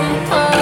time